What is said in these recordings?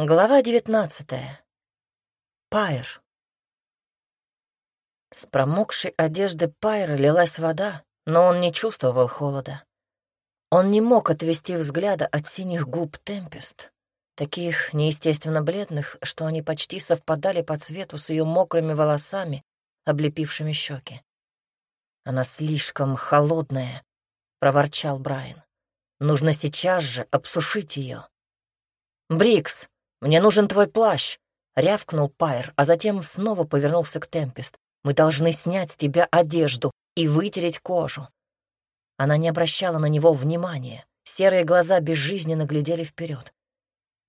Глава девятнадцатая. Пайр. С промокшей одежды Пайра лилась вода, но он не чувствовал холода. Он не мог отвести взгляда от синих губ Темпест, таких неестественно бледных, что они почти совпадали по цвету с ее мокрыми волосами, облепившими щеки. «Она слишком холодная», — проворчал Брайан. «Нужно сейчас же обсушить ее». «Брикс, мне нужен твой плащ», — рявкнул Пайр, а затем снова повернулся к Темпест. «Мы должны снять с тебя одежду и вытереть кожу. Она не обращала на него внимания. Серые глаза безжизненно глядели вперед.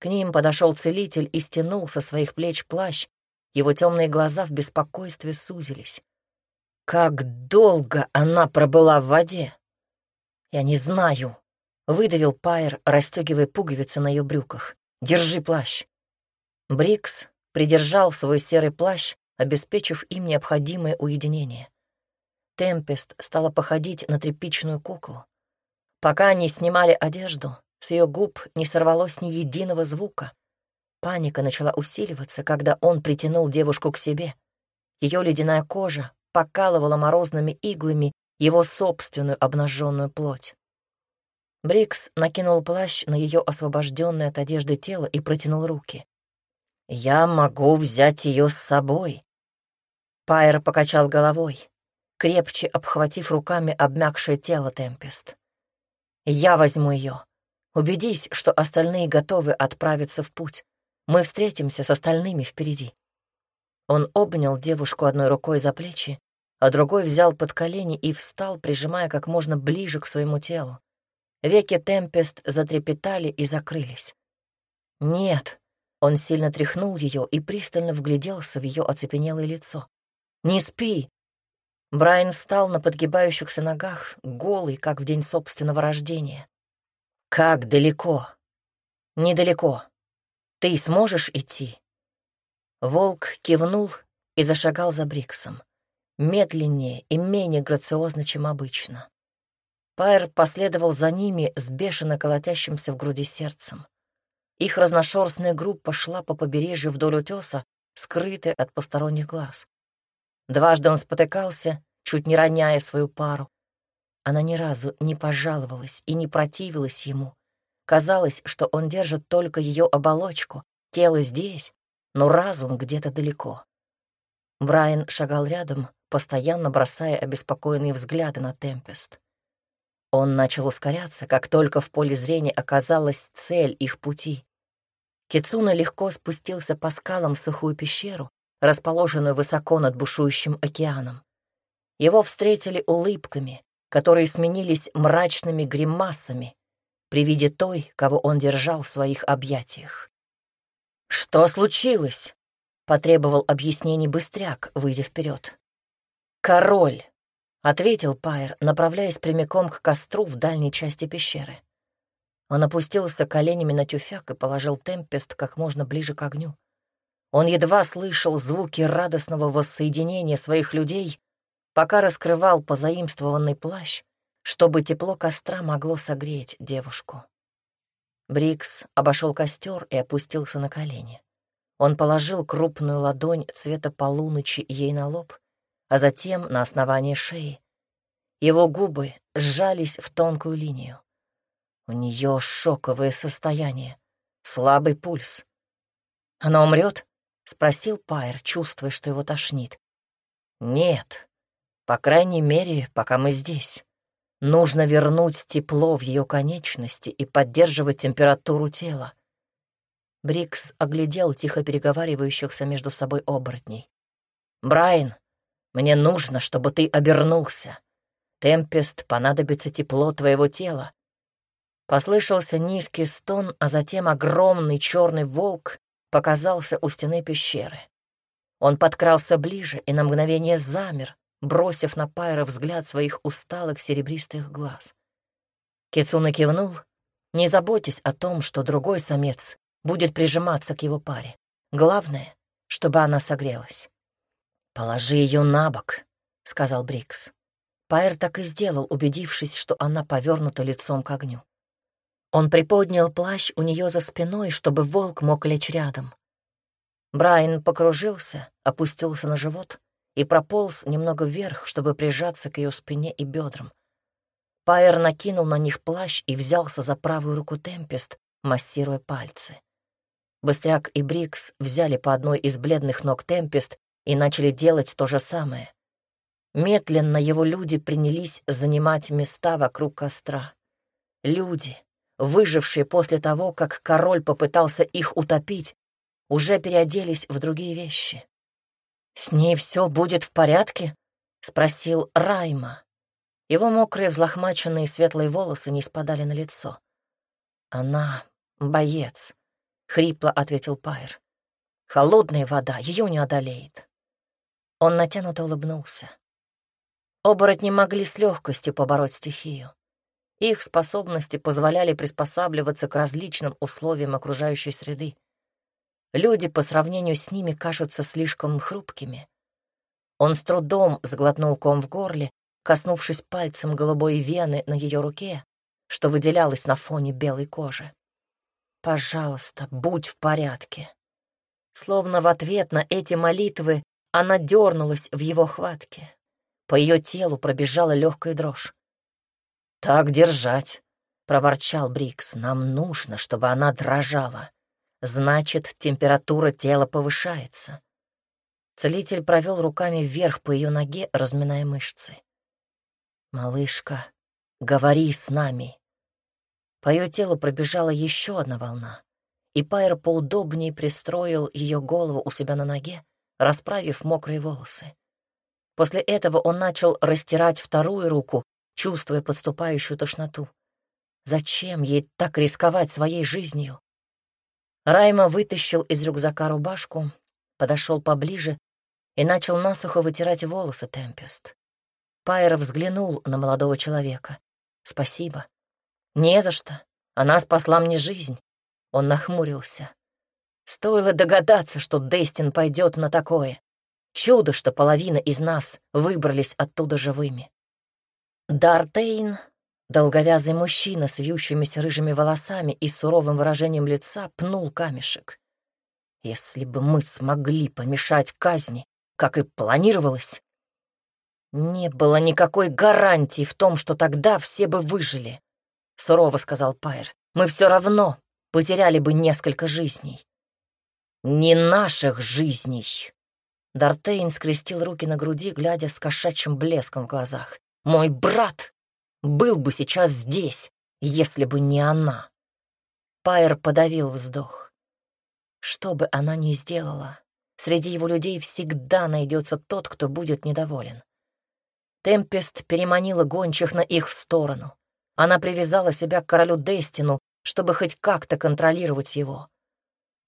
К ним подошел целитель и стянул со своих плеч плащ. Его темные глаза в беспокойстве сузились. Как долго она пробыла в воде? Я не знаю, выдавил Пайер, расстегивая пуговицы на ее брюках. Держи плащ. Брикс придержал свой серый плащ, обеспечив им необходимое уединение. Темпест стала походить на тряпичную куклу. Пока они снимали одежду, с ее губ не сорвалось ни единого звука. Паника начала усиливаться, когда он притянул девушку к себе. Ее ледяная кожа покалывала морозными иглами его собственную обнаженную плоть. Брикс накинул плащ на ее освобожденное от одежды тело и протянул руки. «Я могу взять ее с собой». Пайер покачал головой крепче обхватив руками обмякшее тело Темпест. «Я возьму ее. Убедись, что остальные готовы отправиться в путь. Мы встретимся с остальными впереди». Он обнял девушку одной рукой за плечи, а другой взял под колени и встал, прижимая как можно ближе к своему телу. Веки Темпест затрепетали и закрылись. «Нет», — он сильно тряхнул ее и пристально вгляделся в ее оцепенелое лицо. «Не спи, Брайан встал на подгибающихся ногах, голый, как в день собственного рождения. «Как далеко?» «Недалеко. Ты сможешь идти?» Волк кивнул и зашагал за Бриксом. Медленнее и менее грациозно, чем обычно. Пайр последовал за ними с бешено колотящимся в груди сердцем. Их разношерстная группа шла по побережью вдоль утеса, скрытая от посторонних глаз. Дважды он спотыкался, чуть не роняя свою пару. Она ни разу не пожаловалась и не противилась ему. Казалось, что он держит только ее оболочку, тело здесь, но разум где-то далеко. Брайан шагал рядом, постоянно бросая обеспокоенные взгляды на Темпест. Он начал ускоряться, как только в поле зрения оказалась цель их пути. Кицуна легко спустился по скалам в сухую пещеру, расположенную высоко над бушующим океаном. Его встретили улыбками, которые сменились мрачными гримасами при виде той, кого он держал в своих объятиях. «Что случилось?» — потребовал объяснений быстряк, выйдя вперед. «Король!» — ответил Пайер, направляясь прямиком к костру в дальней части пещеры. Он опустился коленями на тюфяк и положил темпест как можно ближе к огню. Он едва слышал звуки радостного воссоединения своих людей, пока раскрывал позаимствованный плащ, чтобы тепло костра могло согреть девушку. Брикс обошел костер и опустился на колени. Он положил крупную ладонь цвета полуночи ей на лоб, а затем на основание шеи. Его губы сжались в тонкую линию. У нее шоковое состояние, слабый пульс. Она умрет? — спросил Пайер, чувствуя, что его тошнит. «Нет, по крайней мере, пока мы здесь. Нужно вернуть тепло в ее конечности и поддерживать температуру тела». Брикс оглядел тихо переговаривающихся между собой оборотней. «Брайан, мне нужно, чтобы ты обернулся. Темпест понадобится тепло твоего тела». Послышался низкий стон, а затем огромный черный волк показался у стены пещеры. Он подкрался ближе и на мгновение замер, бросив на Пайра взгляд своих усталых серебристых глаз. Кицуна кивнул, не заботясь о том, что другой самец будет прижиматься к его паре. Главное, чтобы она согрелась. «Положи ее на бок», — сказал Брикс. Пайер так и сделал, убедившись, что она повернута лицом к огню. Он приподнял плащ у нее за спиной, чтобы волк мог лечь рядом. Брайан покружился, опустился на живот и прополз немного вверх, чтобы прижаться к ее спине и бедрам. Пайер накинул на них плащ и взялся за правую руку Темпест, массируя пальцы. Быстряк и Брикс взяли по одной из бледных ног Темпест и начали делать то же самое. Медленно его люди принялись занимать места вокруг костра. Люди, выжившие после того, как король попытался их утопить, уже переоделись в другие вещи. «С ней все будет в порядке?» — спросил Райма. Его мокрые взлохмаченные светлые волосы не спадали на лицо. «Она боец», — хрипло ответил Пайр. «Холодная вода, ее не одолеет». Он натянуто улыбнулся. Оборотни могли с легкостью побороть стихию. Их способности позволяли приспосабливаться к различным условиям окружающей среды. Люди по сравнению с ними кажутся слишком хрупкими. Он с трудом сглотнул ком в горле, коснувшись пальцем голубой вены на ее руке, что выделялось на фоне белой кожи. «Пожалуйста, будь в порядке». Словно в ответ на эти молитвы она дернулась в его хватке. По ее телу пробежала легкая дрожь. «Так держать», — проворчал Брикс. «Нам нужно, чтобы она дрожала. Значит, температура тела повышается». Целитель провел руками вверх по ее ноге, разминая мышцы. «Малышка, говори с нами». По ее телу пробежала еще одна волна, и Пайр поудобнее пристроил ее голову у себя на ноге, расправив мокрые волосы. После этого он начал растирать вторую руку, чувствуя подступающую тошноту. Зачем ей так рисковать своей жизнью? Райма вытащил из рюкзака рубашку, подошел поближе и начал насухо вытирать волосы Темпест. Пайер взглянул на молодого человека. «Спасибо». «Не за что. Она спасла мне жизнь». Он нахмурился. Стоило догадаться, что Дестин пойдет на такое. Чудо, что половина из нас выбрались оттуда живыми. Дартейн, долговязый мужчина с вьющимися рыжими волосами и суровым выражением лица, пнул камешек. Если бы мы смогли помешать казни, как и планировалось, не было никакой гарантии в том, что тогда все бы выжили, — сурово сказал Пайр. Мы все равно потеряли бы несколько жизней. Не наших жизней. Дартейн скрестил руки на груди, глядя с кошачьим блеском в глазах. Мой брат был бы сейчас здесь, если бы не она. Пайер подавил вздох. Что бы она ни сделала, среди его людей всегда найдется тот, кто будет недоволен. Темпест переманила гончих на их сторону. Она привязала себя к королю Дестину, чтобы хоть как-то контролировать его.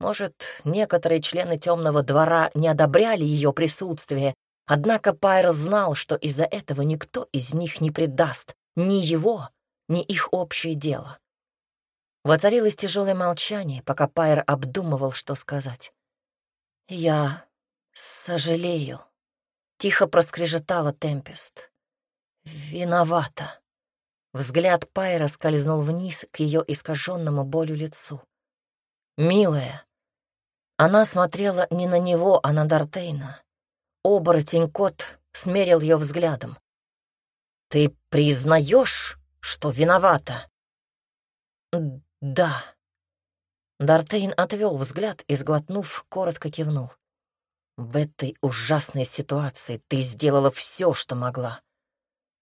Может, некоторые члены темного двора не одобряли ее присутствие Однако Пайр знал, что из-за этого никто из них не предаст ни его, ни их общее дело. Воцарилось тяжелое молчание, пока Пайр обдумывал, что сказать. «Я сожалею», — тихо проскрежетала Темпест. «Виновата». Взгляд Пайра скользнул вниз к ее искаженному болью лицу. «Милая». Она смотрела не на него, а на Дартейна. Оборотень-кот смерил ее взглядом. «Ты признаешь, что виновата?» «Да». Дартейн отвел взгляд и, сглотнув, коротко кивнул. «В этой ужасной ситуации ты сделала все, что могла.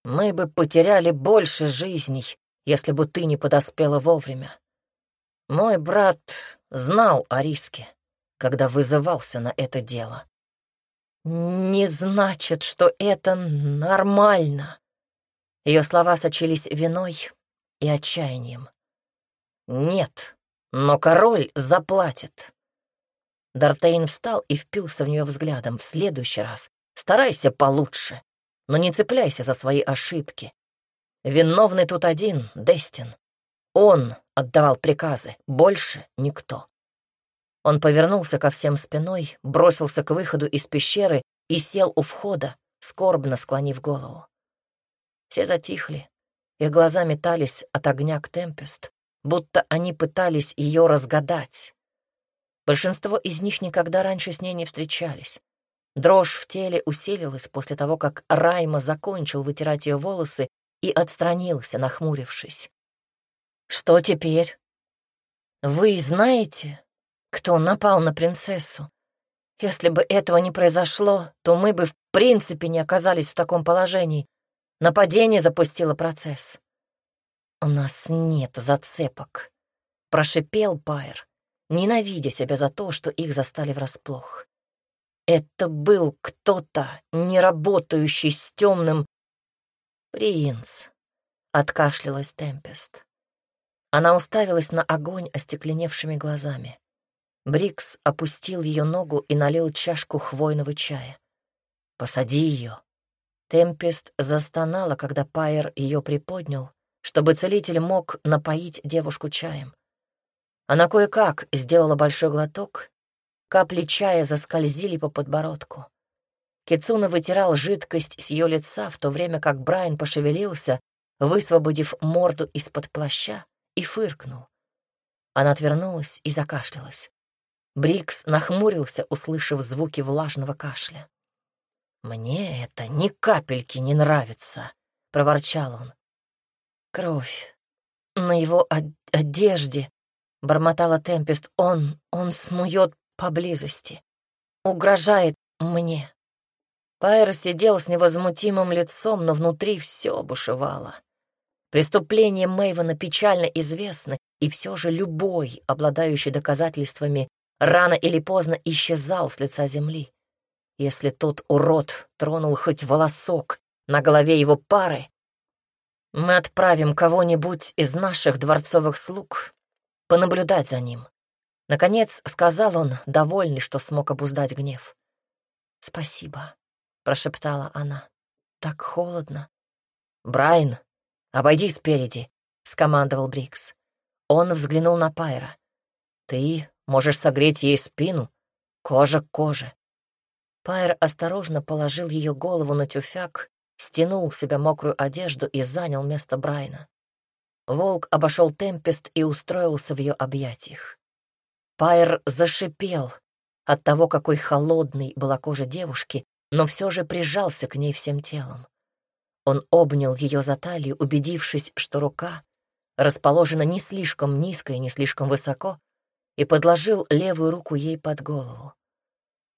Мы бы потеряли больше жизней, если бы ты не подоспела вовремя. Мой брат знал о риске, когда вызывался на это дело не значит, что это нормально. Ее слова сочились виной и отчаянием. Нет, но король заплатит. Дартейн встал и впился в нее взглядом. В следующий раз старайся получше, но не цепляйся за свои ошибки. Виновный тут один, Дестин. Он отдавал приказы, больше никто. Он повернулся ко всем спиной, бросился к выходу из пещеры и сел у входа, скорбно склонив голову. Все затихли, их глаза метались от огня к Темпест, будто они пытались ее разгадать. Большинство из них никогда раньше с ней не встречались. Дрожь в теле усилилась после того, как Райма закончил вытирать ее волосы и отстранился, нахмурившись. «Что теперь?» «Вы знаете, кто напал на принцессу? Если бы этого не произошло, то мы бы в принципе не оказались в таком положении. Нападение запустило процесс». «У нас нет зацепок», — прошипел Пайер, ненавидя себя за то, что их застали врасплох. Это был кто-то, не работающий с темным... «Принц», — откашлялась Темпест. Она уставилась на огонь остекленевшими глазами. Брикс опустил ее ногу и налил чашку хвойного чая. «Посади ее». Темпест застонала, когда Пайер ее приподнял, чтобы целитель мог напоить девушку чаем. Она кое-как сделала большой глоток Капли чая заскользили по подбородку. Кицуна вытирал жидкость с ее лица, в то время как Брайан пошевелился, высвободив морду из-под плаща, и фыркнул. Она отвернулась и закашлялась. Брикс нахмурился, услышав звуки влажного кашля. «Мне это ни капельки не нравится», — проворчал он. «Кровь на его одежде», — бормотала Темпест. «Он, он смует поблизости. Угрожает мне. Пайер сидел с невозмутимым лицом, но внутри все бушевало. Преступления Мэйвена печально известны, и все же любой, обладающий доказательствами, рано или поздно исчезал с лица земли. Если тот урод тронул хоть волосок на голове его пары, мы отправим кого-нибудь из наших дворцовых слуг понаблюдать за ним. Наконец сказал он, довольный, что смог обуздать гнев. «Спасибо», — прошептала она. «Так холодно». «Брайан, обойди спереди», — скомандовал Брикс. Он взглянул на Пайра. «Ты можешь согреть ей спину, кожа к коже». Пайр осторожно положил ее голову на тюфяк, стянул в себя мокрую одежду и занял место Брайна. Волк обошел Темпест и устроился в ее объятиях. Пайер зашипел от того, какой холодной была кожа девушки, но все же прижался к ней всем телом. Он обнял ее за талию, убедившись, что рука расположена не слишком низко и не слишком высоко, и подложил левую руку ей под голову.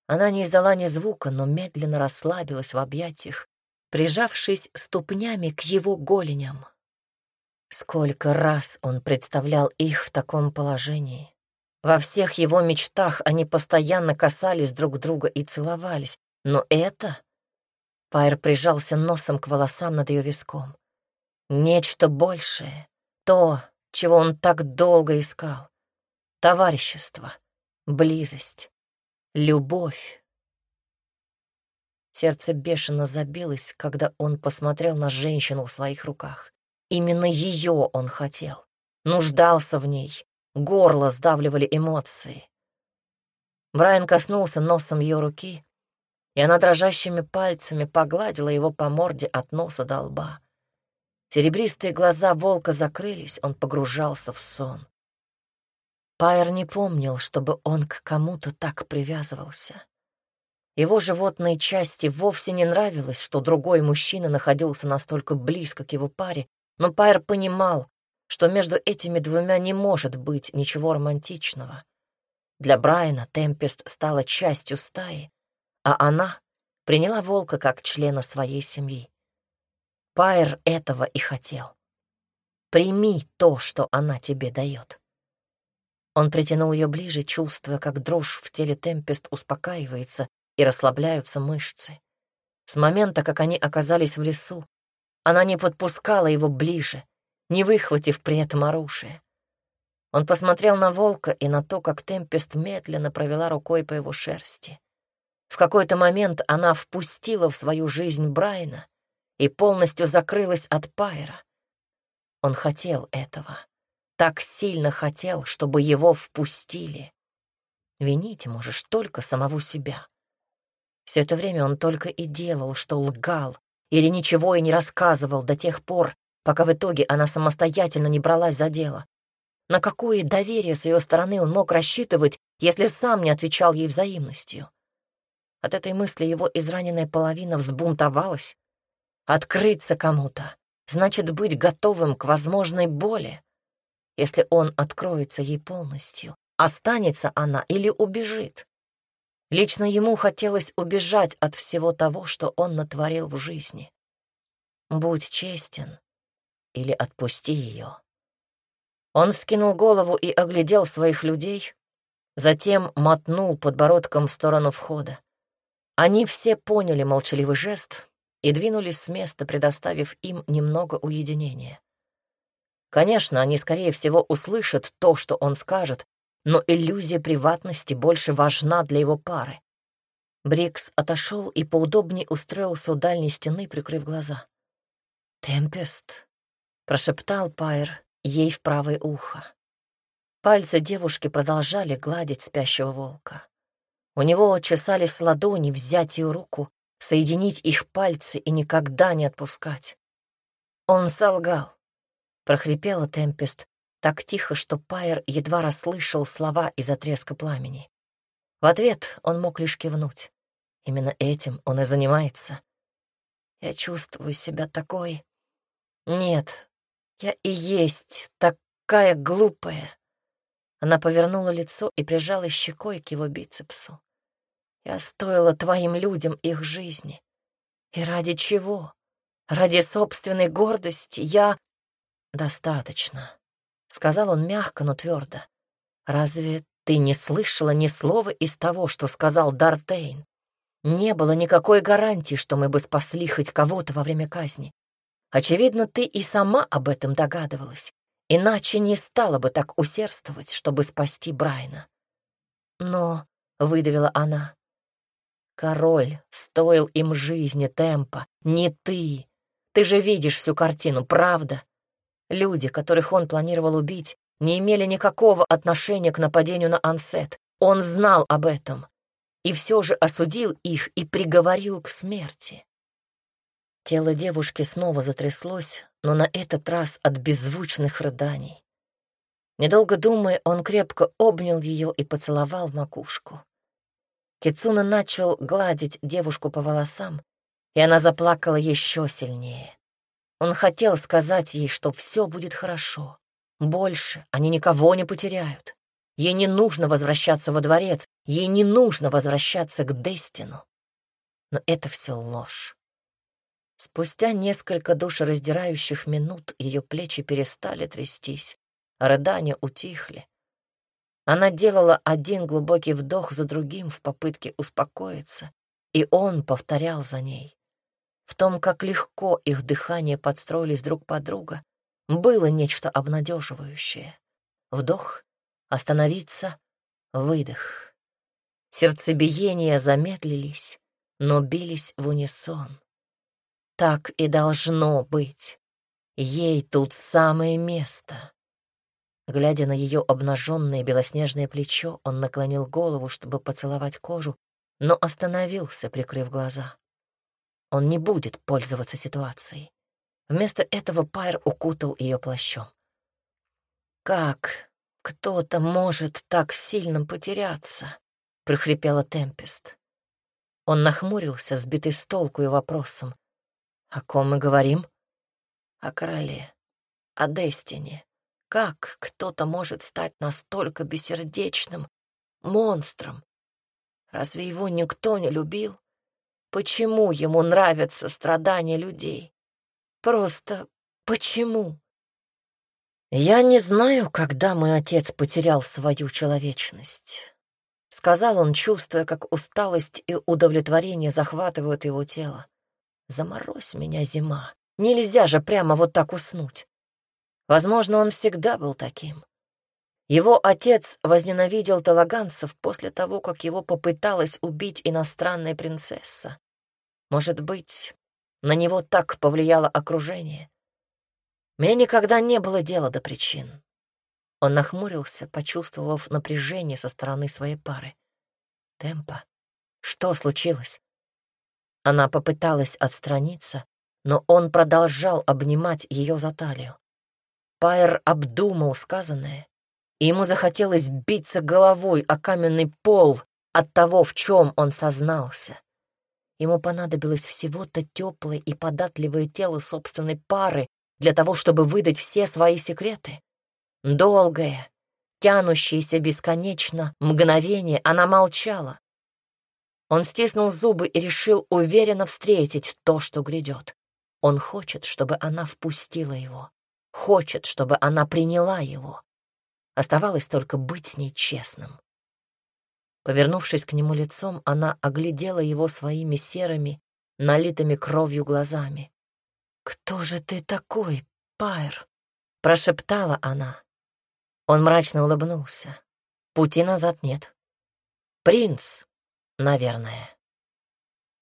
Она не издала ни звука, но медленно расслабилась в объятиях, прижавшись ступнями к его голеням. Сколько раз он представлял их в таком положении. Во всех его мечтах они постоянно касались друг друга и целовались, но это... Пайр прижался носом к волосам над ее виском. Нечто большее, то, чего он так долго искал. Товарищество, близость, любовь. Сердце бешено забилось, когда он посмотрел на женщину в своих руках. Именно ее он хотел, нуждался в ней, Горло сдавливали эмоции. Брайан коснулся носом ее руки, и она дрожащими пальцами погладила его по морде от носа до лба. Серебристые глаза волка закрылись, он погружался в сон. Пайер не помнил, чтобы он к кому-то так привязывался. Его животной части вовсе не нравилось, что другой мужчина находился настолько близко к его паре, но Пайер понимал, что между этими двумя не может быть ничего романтичного. Для Брайана Темпест стала частью стаи, а она приняла волка как члена своей семьи. Пайер этого и хотел. Прими то, что она тебе дает. Он притянул ее ближе, чувствуя, как дрожь в теле Темпест успокаивается и расслабляются мышцы. С момента, как они оказались в лесу, она не подпускала его ближе, не выхватив при этом оружие. Он посмотрел на волка и на то, как Темпест медленно провела рукой по его шерсти. В какой-то момент она впустила в свою жизнь Брайна и полностью закрылась от Пайра. Он хотел этого. Так сильно хотел, чтобы его впустили. Винить можешь только самого себя. Все это время он только и делал, что лгал или ничего и не рассказывал до тех пор, пока в итоге она самостоятельно не бралась за дело. На какое доверие с ее стороны он мог рассчитывать, если сам не отвечал ей взаимностью? От этой мысли его израненная половина взбунтовалась. Открыться кому-то значит быть готовым к возможной боли. Если он откроется ей полностью, останется она или убежит. Лично ему хотелось убежать от всего того, что он натворил в жизни. Будь честен или отпусти ее. Он скинул голову и оглядел своих людей, затем мотнул подбородком в сторону входа. Они все поняли молчаливый жест и двинулись с места, предоставив им немного уединения. Конечно, они, скорее всего, услышат то, что он скажет, но иллюзия приватности больше важна для его пары. Брикс отошел и поудобнее устроился у дальней стены, прикрыв глаза. «Темпест», — прошептал Пайр ей в правое ухо. Пальцы девушки продолжали гладить спящего волка. У него чесались ладони взять ее руку, соединить их пальцы и никогда не отпускать. Он солгал. Прохрипела Темпест так тихо, что Пайер едва расслышал слова из-за треска пламени. В ответ он мог лишь кивнуть. Именно этим он и занимается. Я чувствую себя такой... Нет, я и есть такая глупая. Она повернула лицо и прижала щекой к его бицепсу. Я стоила твоим людям их жизни. И ради чего? Ради собственной гордости я... Достаточно, — сказал он мягко, но твердо. Разве ты не слышала ни слова из того, что сказал Дартейн? Не было никакой гарантии, что мы бы спасли хоть кого-то во время казни. Очевидно, ты и сама об этом догадывалась, иначе не стала бы так усердствовать, чтобы спасти Брайна. Но, — выдавила она, — король стоил им жизни темпа, не ты. Ты же видишь всю картину, правда? Люди, которых он планировал убить, не имели никакого отношения к нападению на Ансет. Он знал об этом и все же осудил их и приговорил к смерти. Тело девушки снова затряслось, но на этот раз от беззвучных рыданий. Недолго думая, он крепко обнял ее и поцеловал в макушку. Кицуна начал гладить девушку по волосам, и она заплакала еще сильнее. Он хотел сказать ей, что все будет хорошо. Больше они никого не потеряют. Ей не нужно возвращаться во дворец, ей не нужно возвращаться к Дестину. Но это все ложь. Спустя несколько душераздирающих минут ее плечи перестали трястись, рыдания утихли. Она делала один глубокий вдох за другим в попытке успокоиться, и он повторял за ней. В том, как легко их дыхание подстроились друг под друга, было нечто обнадеживающее. Вдох, остановиться, выдох. Сердцебиения замедлились, но бились в унисон. Так и должно быть. Ей тут самое место. Глядя на ее обнаженное белоснежное плечо, он наклонил голову, чтобы поцеловать кожу, но остановился, прикрыв глаза. Он не будет пользоваться ситуацией. Вместо этого Пайр укутал ее плащом. «Как кто-то может так сильно потеряться?» — прохрипела Темпест. Он нахмурился, сбитый с толку и вопросом. О ком мы говорим? О короле, о Дестине. Как кто-то может стать настолько бессердечным монстром? Разве его никто не любил? Почему ему нравятся страдания людей? Просто почему? Я не знаю, когда мой отец потерял свою человечность. Сказал он, чувствуя, как усталость и удовлетворение захватывают его тело. Заморозь меня, зима. Нельзя же прямо вот так уснуть. Возможно, он всегда был таким. Его отец возненавидел талаганцев после того, как его попыталась убить иностранная принцесса. Может быть, на него так повлияло окружение. Мне никогда не было дела до причин. Он нахмурился, почувствовав напряжение со стороны своей пары. Темпа. Что случилось? Она попыталась отстраниться, но он продолжал обнимать ее за талию. Пайер обдумал сказанное и ему захотелось биться головой о каменный пол от того, в чем он сознался. Ему понадобилось всего-то теплое и податливое тело собственной пары для того, чтобы выдать все свои секреты. Долгое, тянущееся бесконечно мгновение она молчала. Он стиснул зубы и решил уверенно встретить то, что грядет. Он хочет, чтобы она впустила его. Хочет, чтобы она приняла его. Оставалось только быть с ней честным. Повернувшись к нему лицом, она оглядела его своими серыми, налитыми кровью глазами. «Кто же ты такой, Пайр?» — прошептала она. Он мрачно улыбнулся. Пути назад нет. «Принц, наверное».